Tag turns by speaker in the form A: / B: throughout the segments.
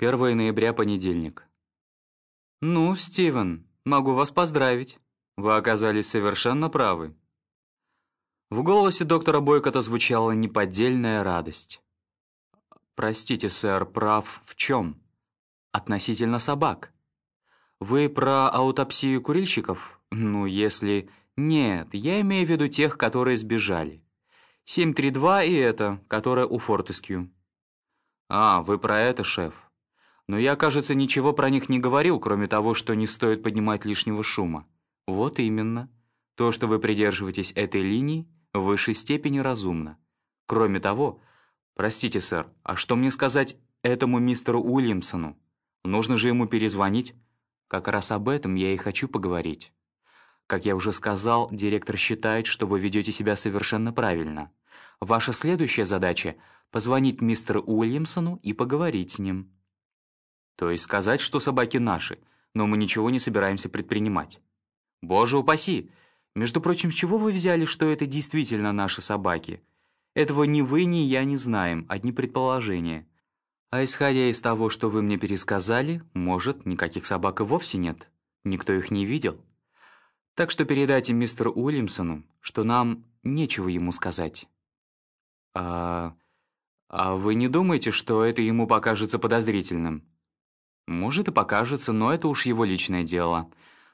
A: 1 ноября, понедельник. «Ну, Стивен, могу вас поздравить. Вы оказались совершенно правы». В голосе доктора Бойкота звучала неподдельная радость. «Простите, сэр, прав в чем? Относительно собак. Вы про аутопсию курильщиков? Ну, если... Нет, я имею в виду тех, которые сбежали. 732 и это, которая у Фортескью». «А, вы про это, шеф. Но я, кажется, ничего про них не говорил, кроме того, что не стоит поднимать лишнего шума. Вот именно. То, что вы придерживаетесь этой линии, в высшей степени разумно. Кроме того, простите, сэр, а что мне сказать этому мистеру Уильямсону? Нужно же ему перезвонить. Как раз об этом я и хочу поговорить. Как я уже сказал, директор считает, что вы ведете себя совершенно правильно. Ваша следующая задача — позвонить мистеру Уильямсону и поговорить с ним. То есть сказать, что собаки наши, но мы ничего не собираемся предпринимать. Боже упаси! Между прочим, с чего вы взяли, что это действительно наши собаки? Этого ни вы, ни я не знаем, одни предположения. А исходя из того, что вы мне пересказали, может, никаких собак и вовсе нет. Никто их не видел. Так что передайте мистеру Уильямсону, что нам нечего ему сказать. А... а вы не думаете, что это ему покажется подозрительным? Может и покажется, но это уж его личное дело.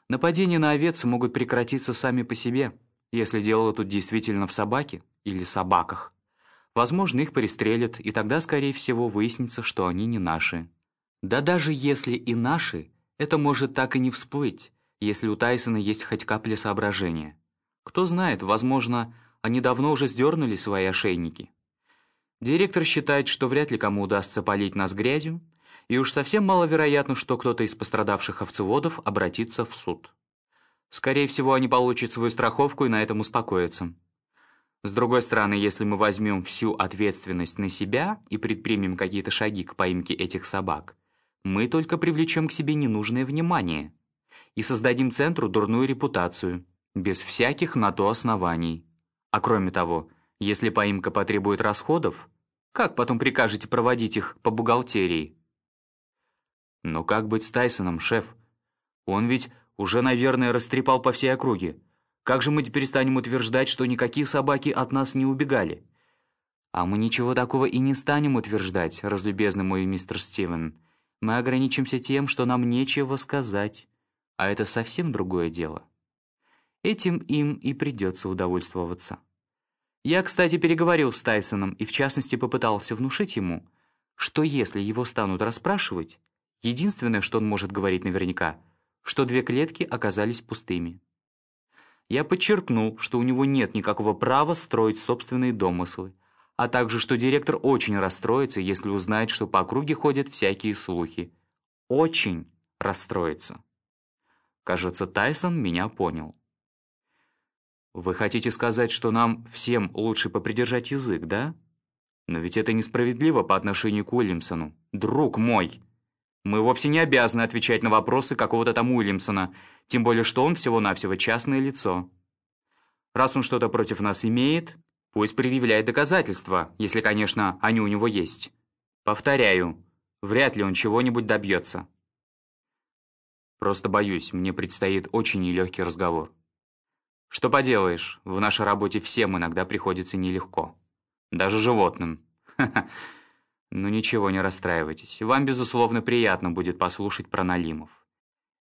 A: Нападения на овец могут прекратиться сами по себе, если дело тут действительно в собаке или собаках. Возможно, их пристрелят, и тогда, скорее всего, выяснится, что они не наши. Да даже если и наши, это может так и не всплыть если у Тайсона есть хоть капля соображения. Кто знает, возможно, они давно уже сдернули свои ошейники. Директор считает, что вряд ли кому удастся полить нас грязью, и уж совсем маловероятно, что кто-то из пострадавших овцеводов обратится в суд. Скорее всего, они получат свою страховку и на этом успокоятся. С другой стороны, если мы возьмем всю ответственность на себя и предпримем какие-то шаги к поимке этих собак, мы только привлечем к себе ненужное внимание – и создадим центру дурную репутацию, без всяких на то оснований. А кроме того, если поимка потребует расходов, как потом прикажете проводить их по бухгалтерии? Но как быть с Тайсоном, шеф? Он ведь уже, наверное, растрепал по всей округе. Как же мы теперь станем утверждать, что никакие собаки от нас не убегали? А мы ничего такого и не станем утверждать, разлюбезный мой мистер Стивен. Мы ограничимся тем, что нам нечего сказать. А это совсем другое дело. Этим им и придется удовольствоваться. Я, кстати, переговорил с Тайсоном и в частности попытался внушить ему, что если его станут расспрашивать, единственное, что он может говорить наверняка, что две клетки оказались пустыми. Я подчеркнул, что у него нет никакого права строить собственные домыслы, а также, что директор очень расстроится, если узнает, что по округе ходят всякие слухи. Очень расстроится. Кажется, Тайсон меня понял. «Вы хотите сказать, что нам всем лучше попридержать язык, да? Но ведь это несправедливо по отношению к Уильямсону. Друг мой! Мы вовсе не обязаны отвечать на вопросы какого-то там Уильямсона, тем более что он всего-навсего частное лицо. Раз он что-то против нас имеет, пусть предъявляет доказательства, если, конечно, они у него есть. Повторяю, вряд ли он чего-нибудь добьется». Просто боюсь, мне предстоит очень нелегкий разговор. Что поделаешь, в нашей работе всем иногда приходится нелегко. Даже животным. Ну ничего, не расстраивайтесь. Вам, безусловно, приятно будет послушать про налимов.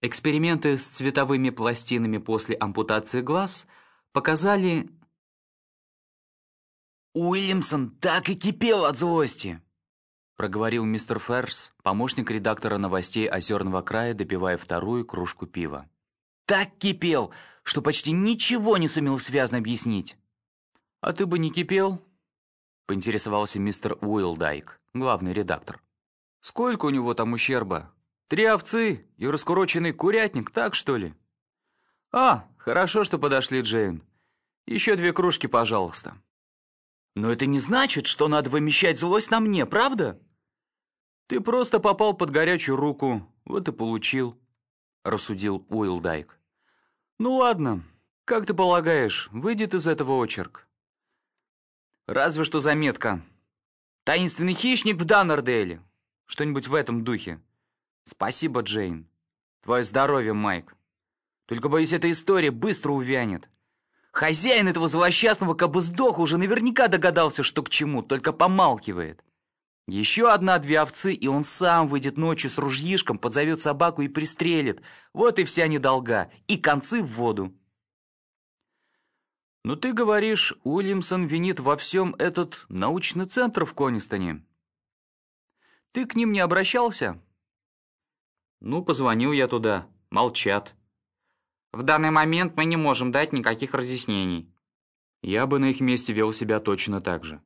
A: Эксперименты с цветовыми пластинами после ампутации глаз показали...
B: Уильямсон так и кипел от злости
A: проговорил мистер Ферс, помощник редактора новостей Озерного края, допивая вторую кружку пива.
B: «Так кипел, что почти ничего не сумел связно объяснить».
A: «А ты бы не кипел?» — поинтересовался мистер Уилдайк, главный редактор. «Сколько у него там ущерба? Три овцы и раскуроченный курятник, так что ли?» «А, хорошо, что подошли, Джейн. Еще две кружки, пожалуйста».
B: «Но это не значит, что надо вымещать злость на мне, правда?»
A: «Ты просто попал под горячую руку, вот и получил», — рассудил Уилдайк. «Ну ладно, как ты полагаешь, выйдет из этого очерк?»
B: «Разве что заметка. Таинственный хищник в Даннердейле. Что-нибудь в этом духе. Спасибо, Джейн. Твое здоровье, Майк. Только, боюсь, эта история быстро увянет. Хозяин этого злосчастного кабы сдох уже наверняка догадался, что к чему, только помалкивает. Еще одна-две овцы, и он сам выйдет ночью с ружьишком, подзовет собаку и пристрелит. Вот и вся недолга. И концы в воду. «Ну ты говоришь, Уильямсон винит во всем этот научный центр в Конистоне. Ты к ним не обращался?»
A: «Ну, позвонил я туда. Молчат».
B: «В данный момент мы не можем дать никаких разъяснений».
A: «Я бы на их месте вел себя точно так же.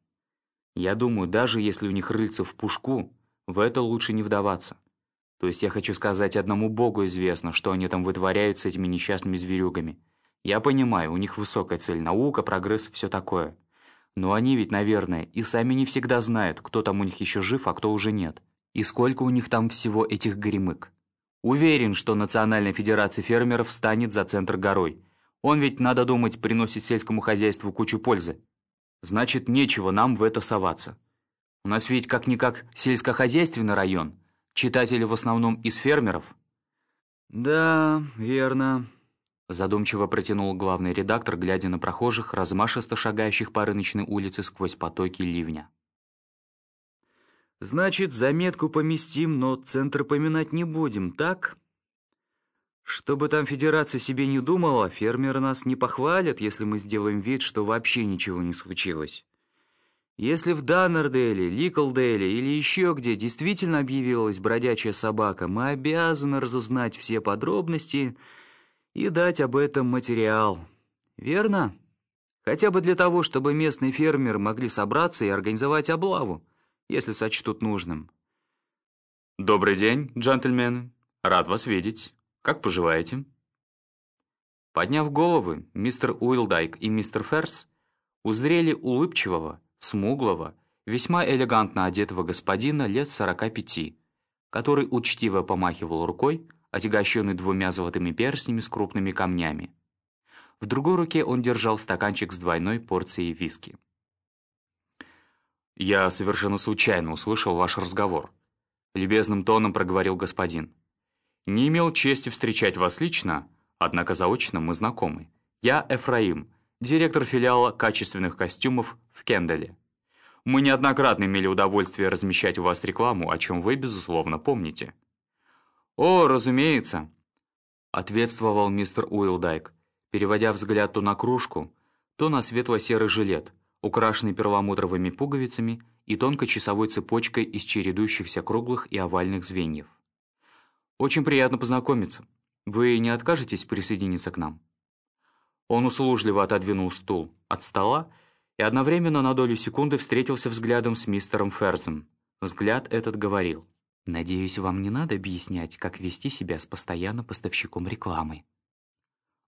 A: Я думаю, даже если у них рыльца в пушку, в это лучше не вдаваться. То есть я хочу сказать, одному богу известно, что они там вытворяют с этими несчастными зверюгами». Я понимаю, у них высокая цель, наука, прогресс, все такое. Но они ведь, наверное, и сами не всегда знают, кто там у них еще жив, а кто уже нет. И сколько у них там всего этих горемык. Уверен, что Национальная Федерация Фермеров станет за центр горой. Он ведь, надо думать, приносит сельскому хозяйству кучу пользы. Значит, нечего нам в это соваться. У нас ведь как-никак сельскохозяйственный район. Читатели в основном из фермеров. Да, верно. Задумчиво протянул главный редактор, глядя на прохожих, размашисто шагающих по рыночной улице сквозь потоки ливня. «Значит, заметку поместим, но центр поминать не будем, так? Чтобы там федерация себе не думала, фермеры нас не похвалят, если мы сделаем вид, что вообще ничего не случилось. Если в Даннерделе, Ликлделе или еще где действительно объявилась бродячая собака, мы обязаны разузнать все подробности — и дать об этом материал. Верно? Хотя бы для того, чтобы местные фермеры могли собраться и организовать облаву, если сочтут нужным. «Добрый день, джентльмены. Рад вас видеть. Как поживаете?» Подняв головы, мистер Уилдайк и мистер Ферс узрели улыбчивого, смуглого, весьма элегантно одетого господина лет сорока пяти, который учтиво помахивал рукой, отягощенный двумя золотыми перстнями с крупными камнями. В другой руке он держал стаканчик с двойной порцией виски. «Я совершенно случайно услышал ваш разговор», — любезным тоном проговорил господин. «Не имел чести встречать вас лично, однако заочно мы знакомы. Я Эфраим, директор филиала качественных костюмов в Кенделе. Мы неоднократно имели удовольствие размещать у вас рекламу, о чем вы, безусловно, помните». «О, разумеется», — ответствовал мистер Уилдайк, переводя взгляд то на кружку, то на светло-серый жилет, украшенный перламутровыми пуговицами и тонкой часовой цепочкой из чередующихся круглых и овальных звеньев. «Очень приятно познакомиться. Вы не откажетесь присоединиться к нам?» Он услужливо отодвинул стул от стола и одновременно на долю секунды встретился взглядом с мистером Ферзом. Взгляд этот говорил. Надеюсь, вам не надо объяснять, как вести себя с постоянно поставщиком рекламы.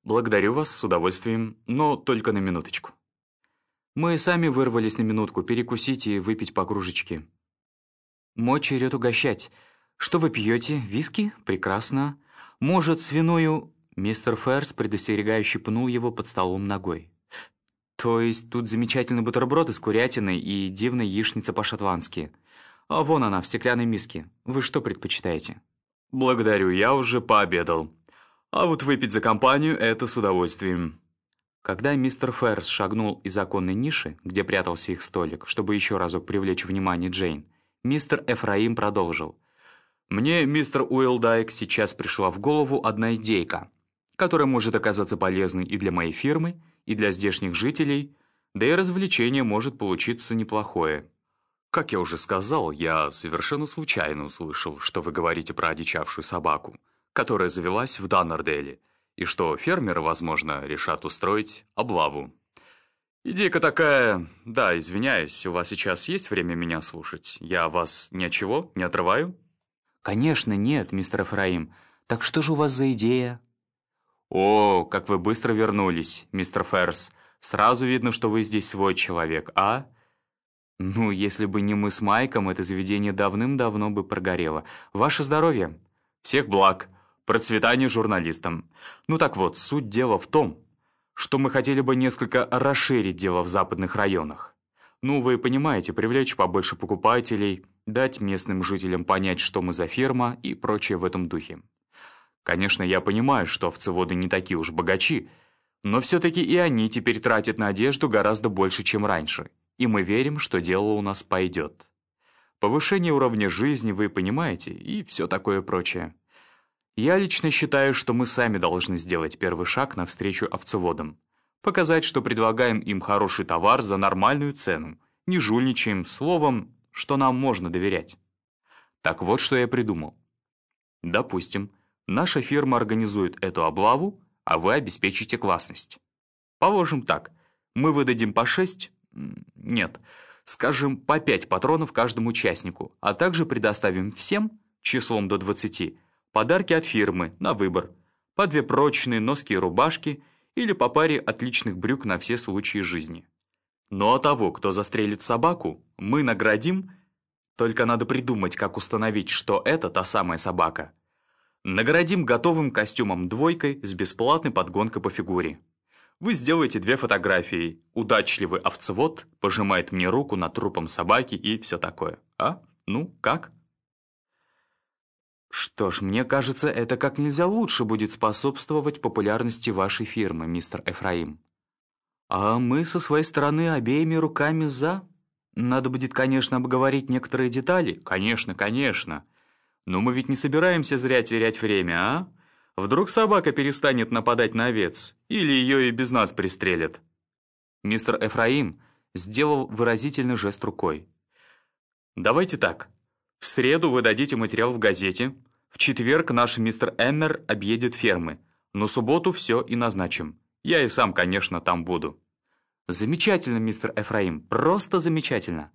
A: Благодарю вас с удовольствием, но только на минуточку. Мы сами вырвались на минутку перекусить и выпить по кружечке. Мой черед угощать. Что вы пьете? Виски? Прекрасно. Может, свиную... Мистер Ферс предостерегающе пнул его под столом ногой. То есть тут замечательный бутерброд из курятины и дивная яичница по-шотландски — а вон она, в стеклянной миске. Вы что предпочитаете?» «Благодарю, я уже пообедал. А вот выпить за компанию — это с удовольствием». Когда мистер Ферс шагнул из оконной ниши, где прятался их столик, чтобы еще разок привлечь внимание Джейн, мистер Эфраим продолжил. «Мне, мистер Уилдайк, сейчас пришла в голову одна идейка, которая может оказаться полезной и для моей фирмы, и для здешних жителей, да и развлечение может получиться неплохое. Как я уже сказал, я совершенно случайно услышал, что вы говорите про одичавшую собаку, которая завелась в Даннерделе, и что фермеры, возможно, решат устроить облаву. Идейка такая... Да, извиняюсь, у вас сейчас есть время меня слушать? Я вас ни от чего не отрываю? Конечно, нет, мистер Эфраим. Так что же у вас за идея? О, как вы быстро вернулись, мистер Ферс. Сразу видно, что вы здесь свой человек, а? Ну, если бы не мы с Майком, это заведение давным-давно бы прогорело. Ваше здоровье. Всех благ. Процветание журналистам. Ну так вот, суть дела в том, что мы хотели бы несколько расширить дело в западных районах. Ну, вы понимаете, привлечь побольше покупателей, дать местным жителям понять, что мы за ферма и прочее в этом духе. Конечно, я понимаю, что овцеводы не такие уж богачи, но все-таки и они теперь тратят на одежду гораздо больше, чем раньше, и мы верим, что дело у нас пойдет. Повышение уровня жизни, вы понимаете, и все такое прочее. Я лично считаю, что мы сами должны сделать первый шаг навстречу овцеводам. Показать, что предлагаем им хороший товар за нормальную цену, не жульничаем, словом, что нам можно доверять. Так вот, что я придумал. Допустим, наша фирма организует эту облаву, а вы обеспечите классность. Положим так, мы выдадим по 6, нет, скажем, по 5 патронов каждому участнику, а также предоставим всем, числом до 20, подарки от фирмы на выбор, по две прочные носки и рубашки или по паре отличных брюк на все случаи жизни. Ну а того, кто застрелит собаку, мы наградим, только надо придумать, как установить, что это та самая собака. Наградим готовым костюмом двойкой с бесплатной подгонкой по фигуре. Вы сделаете две фотографии. Удачливый овцевод пожимает мне руку над трупом собаки и все такое. А? Ну, как? Что ж, мне кажется, это как нельзя лучше будет способствовать популярности вашей фирмы, мистер Эфраим. А мы со своей стороны обеими руками за. Надо будет, конечно, обговорить некоторые детали. Конечно, конечно. Но мы ведь не собираемся зря терять время, а? Вдруг собака перестанет нападать на овец, или ее и без нас пристрелят. Мистер Эфраим сделал выразительный жест рукой. Давайте так. В среду вы дадите материал в газете. В четверг наш мистер Эммер объедет фермы. Но субботу все и назначим. Я и сам, конечно, там буду». «Замечательно, мистер Эфраим, просто замечательно.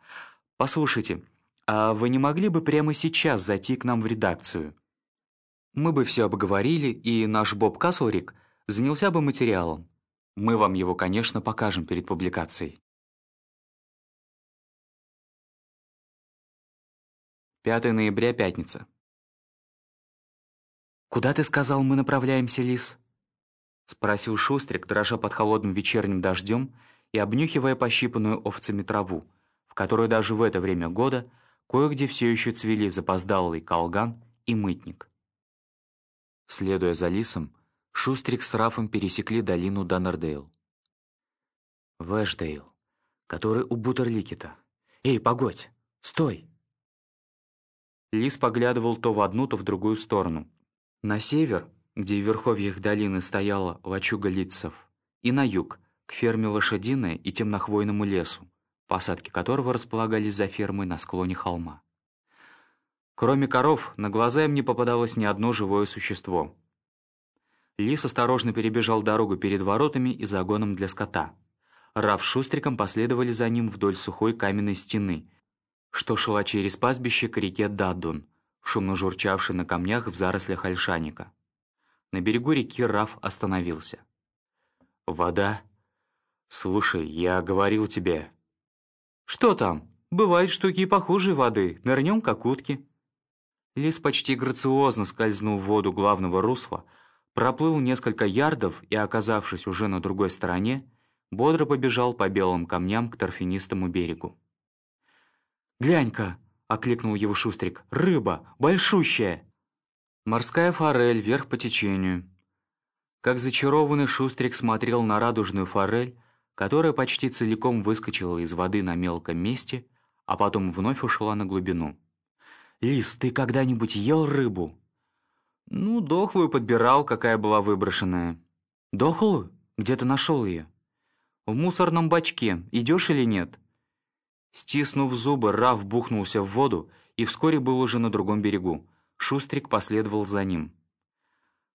A: Послушайте, а вы не могли бы прямо сейчас зайти к нам в редакцию? Мы бы все обговорили, и наш Боб Каслрик занялся бы материалом. Мы вам его, конечно, покажем перед публикацией». 5 ноября, пятница. «Куда ты сказал, мы направляемся, Лис?» Спросил Шустрик, дрожа под холодным вечерним дождем и обнюхивая пощипанную овцами траву, в которой даже в это время года кое-где все еще цвели запоздалый колган и мытник. Следуя за лисом, Шустрик с Рафом пересекли долину Даннердейл. Вэшдейл, который у Бутерликета. «Эй, погодь! Стой!» Лис поглядывал то в одну, то в другую сторону. На север где в верховьях долины стояла лачуга лицев, и на юг, к ферме Лошадиная и темнохвойному лесу, посадки которого располагались за фермой на склоне холма. Кроме коров, на глаза им не попадалось ни одно живое существо. Лис осторожно перебежал дорогу перед воротами и загоном для скота. Раф Шустриком последовали за ним вдоль сухой каменной стены, что шла через пастбище к реке Даддун, шумно журчавшей на камнях в зарослях ольшаника. На берегу реки Раф остановился. «Вода? Слушай, я говорил тебе...» «Что там? Бывают штуки и похуже воды. Нырнем, как утки». Лис почти грациозно скользнул в воду главного русла, проплыл несколько ярдов и, оказавшись уже на другой стороне, бодро побежал по белым камням к торфянистому берегу. «Глянь-ка!» — окликнул его Шустрик. «Рыба! Большущая!» Морская форель вверх по течению. Как зачарованный Шустрик смотрел на радужную форель, которая почти целиком выскочила из воды на мелком месте, а потом вновь ушла на глубину. «Лис, ты когда-нибудь ел рыбу?» «Ну, дохлую подбирал, какая была выброшенная». «Дохлую? Где ты нашел ее?» «В мусорном бачке. Идешь или нет?» Стиснув зубы, Раф бухнулся в воду и вскоре был уже на другом берегу. Шустрик последовал за ним.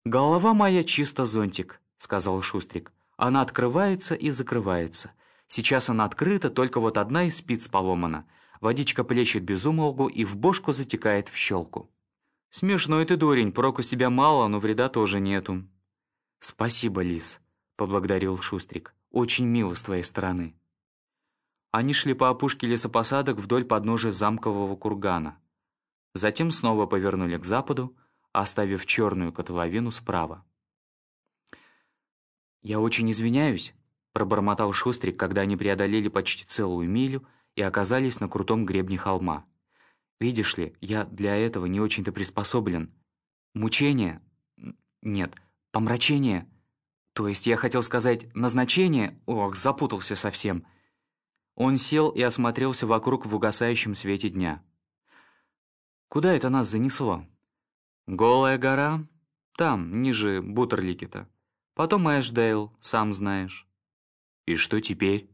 A: «Голова моя чисто зонтик», — сказал Шустрик. «Она открывается и закрывается. Сейчас она открыта, только вот одна из спиц поломана. Водичка плещет без умолгу и в бошку затекает в щелку». «Смешной ты, дурень, проку с тебя мало, но вреда тоже нету». «Спасибо, Лис», — поблагодарил Шустрик. «Очень мило с твоей стороны». Они шли по опушке лесопосадок вдоль подножия замкового кургана. Затем снова повернули к западу, оставив черную котловину справа. «Я очень извиняюсь», — пробормотал Шустрик, когда они преодолели почти целую милю и оказались на крутом гребне холма. Видишь ли, я для этого не очень-то приспособлен. Мучение? Нет, помрачение. То есть я хотел сказать назначение? Ох, запутался совсем. Он сел и осмотрелся вокруг в угасающем свете дня. Куда это нас занесло? Голая гора? Там, ниже Бутерликета. Потом Эшдейл, сам знаешь. И что теперь?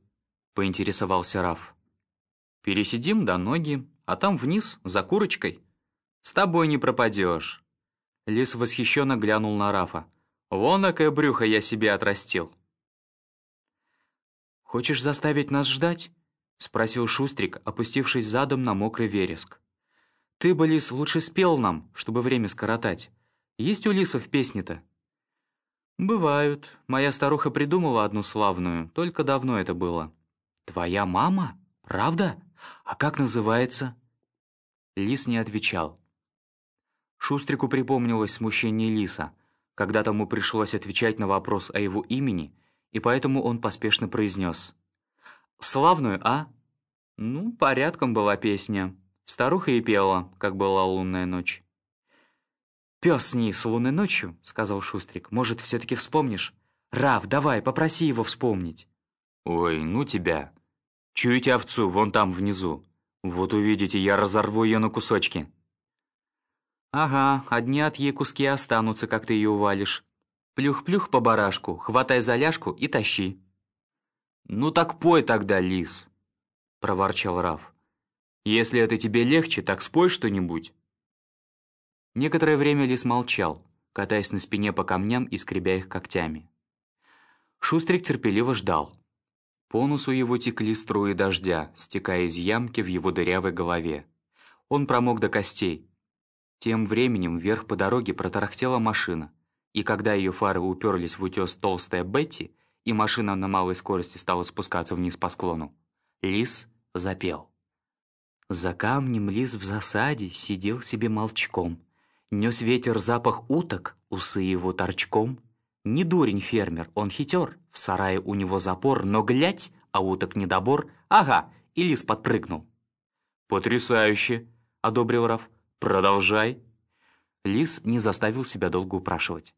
A: Поинтересовался Раф. Пересидим до ноги, а там вниз, за курочкой. С тобой не пропадешь. Лис восхищенно глянул на Рафа. Вон какое брюхо я себе отрастил. «Хочешь заставить нас ждать?» — спросил Шустрик, опустившись задом на мокрый вереск. «Ты бы, Лис, лучше спел нам, чтобы время скоротать. Есть у Лисов песни-то?» «Бывают. Моя старуха придумала одну славную, только давно это было». «Твоя мама? Правда? А как называется?» Лис не отвечал. Шустрику припомнилось смущение Лиса, когда тому пришлось отвечать на вопрос о его имени, и поэтому он поспешно произнес. «Славную, а?» «Ну, порядком была песня. Старуха и пела, как была лунная ночь». «Пес с ней с лунной ночью», — сказал Шустрик. «Может, все-таки вспомнишь? Рав, давай, попроси его вспомнить».
B: «Ой, ну тебя. Чуете овцу вон там внизу? Вот увидите, я разорву ее на кусочки».
A: «Ага, одни от ей куски останутся, как ты ее увалишь. Плюх-плюх по барашку, хватай за ляжку и тащи».
B: «Ну так пой тогда, лис», — проворчал Раф. «Если это тебе легче, так спой что-нибудь».
A: Некоторое время лис молчал, катаясь на спине по камням и скребя их когтями. Шустрик терпеливо ждал. По носу его текли струи дождя, стекая из ямки в его дырявой голове. Он промок до костей, тем временем вверх по дороге протарахтела машина, и когда ее фары уперлись в утес толстая Бетти, и машина на малой скорости стала спускаться вниз по склону, лис запел. За камнем лис в засаде сидел себе молчком. Нес ветер запах уток, усы его торчком. Не дурень фермер, он хитер, в сарае у него запор, но глядь, а уток недобор, ага, и лис подпрыгнул.
B: «Потрясающе!» — одобрил Раф. «Продолжай».
A: Лис не заставил себя долго упрашивать.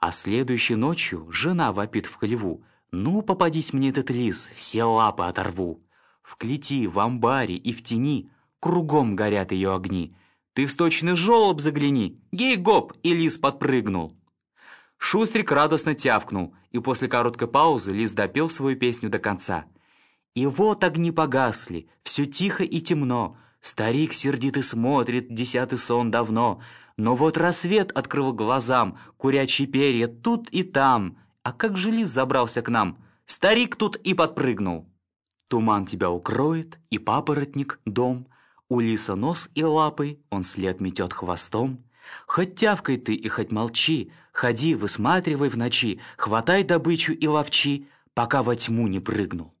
A: А следующей ночью жена вопит в хлеву. «Ну, попадись мне этот лис, все лапы оторву». В клети, в амбаре и в тени кругом горят ее огни. Ты в сточный жолоб загляни, гей-гоп, и лис подпрыгнул. Шустрик радостно тявкнул, и после короткой паузы лис допел свою песню до конца. И вот огни погасли, все тихо и темно, Старик сердитый смотрит, десятый сон давно. Но вот рассвет открыл глазам, курячие перья тут и там. А как же лис забрался к нам? Старик тут и подпрыгнул. Туман тебя укроет, и папоротник — дом. У лиса нос и лапы, он след метет хвостом. Хоть тявкай ты и хоть молчи, Ходи, высматривай в ночи, Хватай добычу и ловчи, Пока во тьму не прыгнул.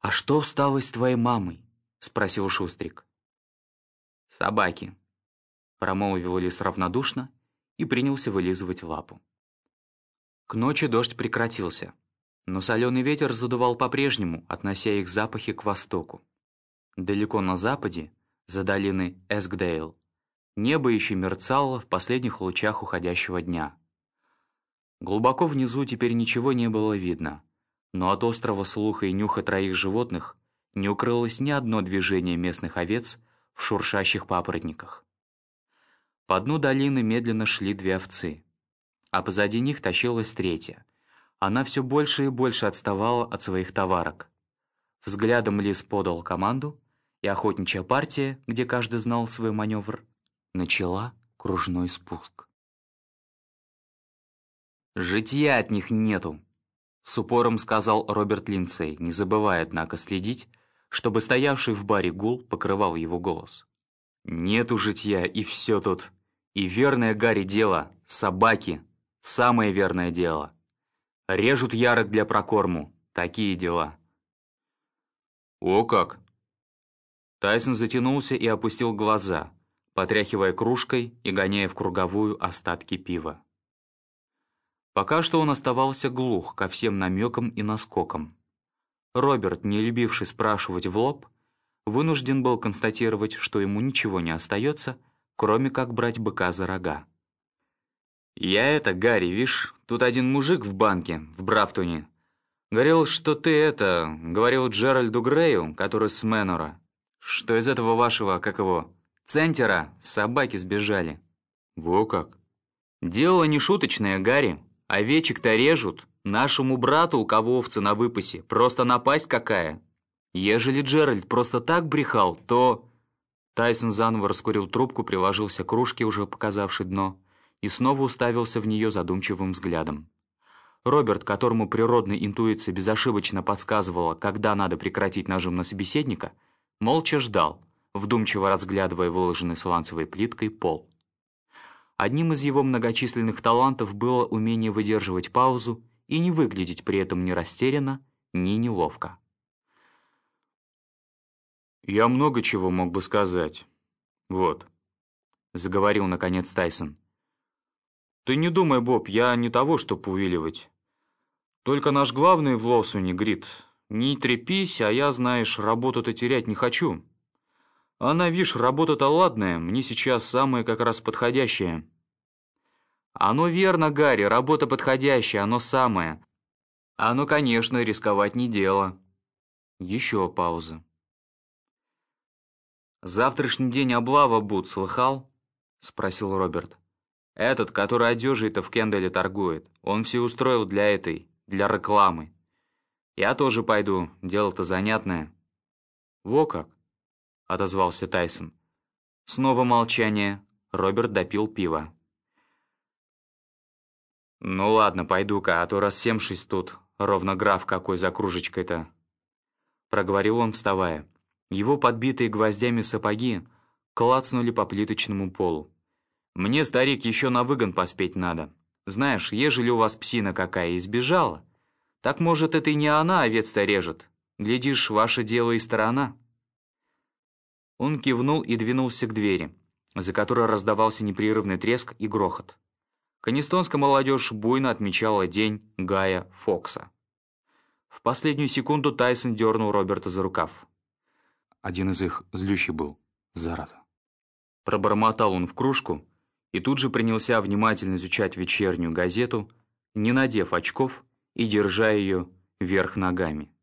A: «А что стало с твоей мамой?» — спросил Шустрик. «Собаки», — промолвил лис равнодушно и принялся вылизывать лапу. К ночи дождь прекратился, но соленый ветер задувал по-прежнему, относя их запахи к востоку. Далеко на западе, за долиной Эскдейл, небо еще мерцало в последних лучах уходящего дня. Глубоко внизу теперь ничего не было видно — но от острого слуха и нюха троих животных не укрылось ни одно движение местных овец в шуршащих папоротниках. По дну долины медленно шли две овцы, а позади них тащилась третья. Она все больше и больше отставала от своих товарок. Взглядом лис подал команду, и охотничья партия, где каждый знал свой маневр, начала кружной спуск. «Житья от них нету», с упором сказал Роберт Линдсей, не забывая, однако, следить, чтобы стоявший в баре гул покрывал его голос. «Нету житья, и все тут. И верное Гарри дело — собаки. Самое верное дело. Режут ярок для прокорму. Такие дела».
B: «О как!»
A: Тайсон затянулся и опустил глаза, потряхивая кружкой и гоняя в круговую остатки пива. Пока что он оставался глух ко всем намекам и наскокам. Роберт, не любивший спрашивать в лоб, вынужден был констатировать, что ему ничего не остается, кроме как брать быка за рога. «Я это, Гарри, видишь, тут один мужик в банке, в Брафтоне. Говорил, что ты это, говорил Джеральду Грею, который с Мэнора, что из этого вашего, как его, центера собаки сбежали». «Во как?» «Дело не шуточное, Гарри. Овечек-то режут. Нашему брату, у кого овцы на выпасе, просто напасть какая. Ежели Джеральд просто так брехал, то...» Тайсон заново раскурил трубку, приложился к кружке, уже показавшей дно, и снова уставился в нее задумчивым взглядом. Роберт, которому природная интуиция безошибочно подсказывала, когда надо прекратить нажим на собеседника, молча ждал, вдумчиво разглядывая выложенный сланцевой плиткой пол. Одним из его многочисленных талантов было умение выдерживать паузу и не выглядеть при этом ни растерянно, ни неловко. «Я много чего мог бы сказать. Вот», — заговорил наконец Тайсон. «Ты не думай, Боб, я не того, чтоб увиливать. Только наш главный в Лосуне, Грит, не трепись, а я, знаешь, работу-то терять не хочу. Она, видишь, работа-то ладная, мне сейчас самое как раз подходящее». «Оно верно, Гарри, работа подходящая, оно самое. Оно, конечно, рисковать не дело». Еще пауза. «Завтрашний день облава будет, слыхал?» — спросил Роберт. «Этот, который одежей-то в Кенделе торгует, он все устроил для этой, для рекламы. Я тоже пойду, дело-то занятное». «Во как?» — отозвался Тайсон. Снова молчание. Роберт допил пиво. «Ну ладно, пойду-ка, а то рассемшись тут, ровно граф какой за кружечкой-то», — проговорил он, вставая. Его подбитые гвоздями сапоги клацнули по плиточному полу. «Мне, старик, еще на выгон поспеть надо. Знаешь, ежели у вас псина какая избежала, так, может, это и не она овец-то режет. Глядишь, ваше дело и сторона». Он кивнул и двинулся к двери, за которой раздавался непрерывный треск и грохот. Канистонская молодежь буйно отмечала день Гая Фокса. В последнюю секунду Тайсон дернул Роберта за рукав. Один из их злющий был, зараза. Пробормотал он в кружку и тут же принялся внимательно изучать вечернюю газету, не надев очков и держа ее вверх ногами.